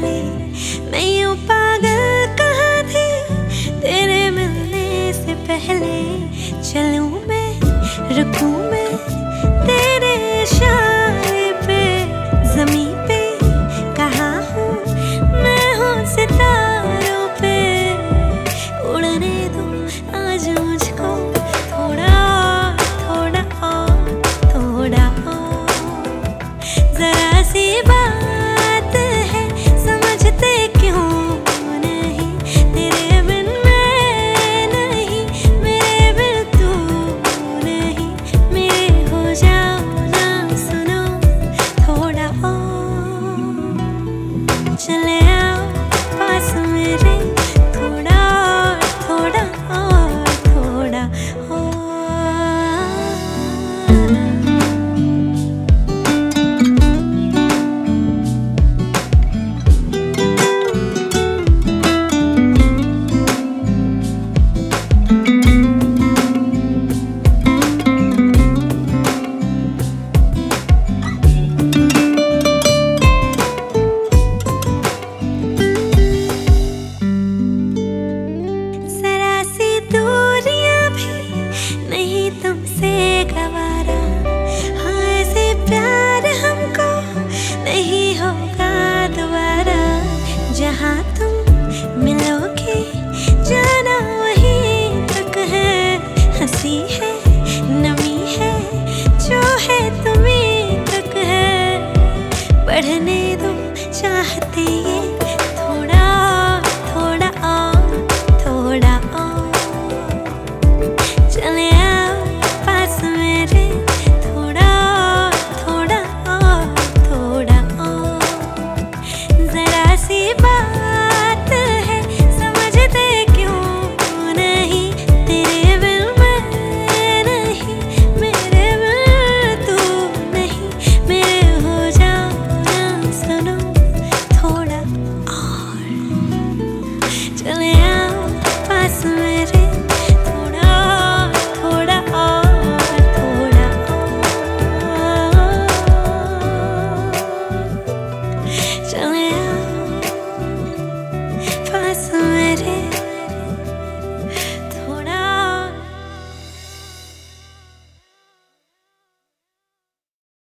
मिलने। मैं तेरे मिलने से पहले चलूँ मैं रुकूँ है नमी है जो है तुम्हें तक है। पढ़ने दो चाहते ये Feeling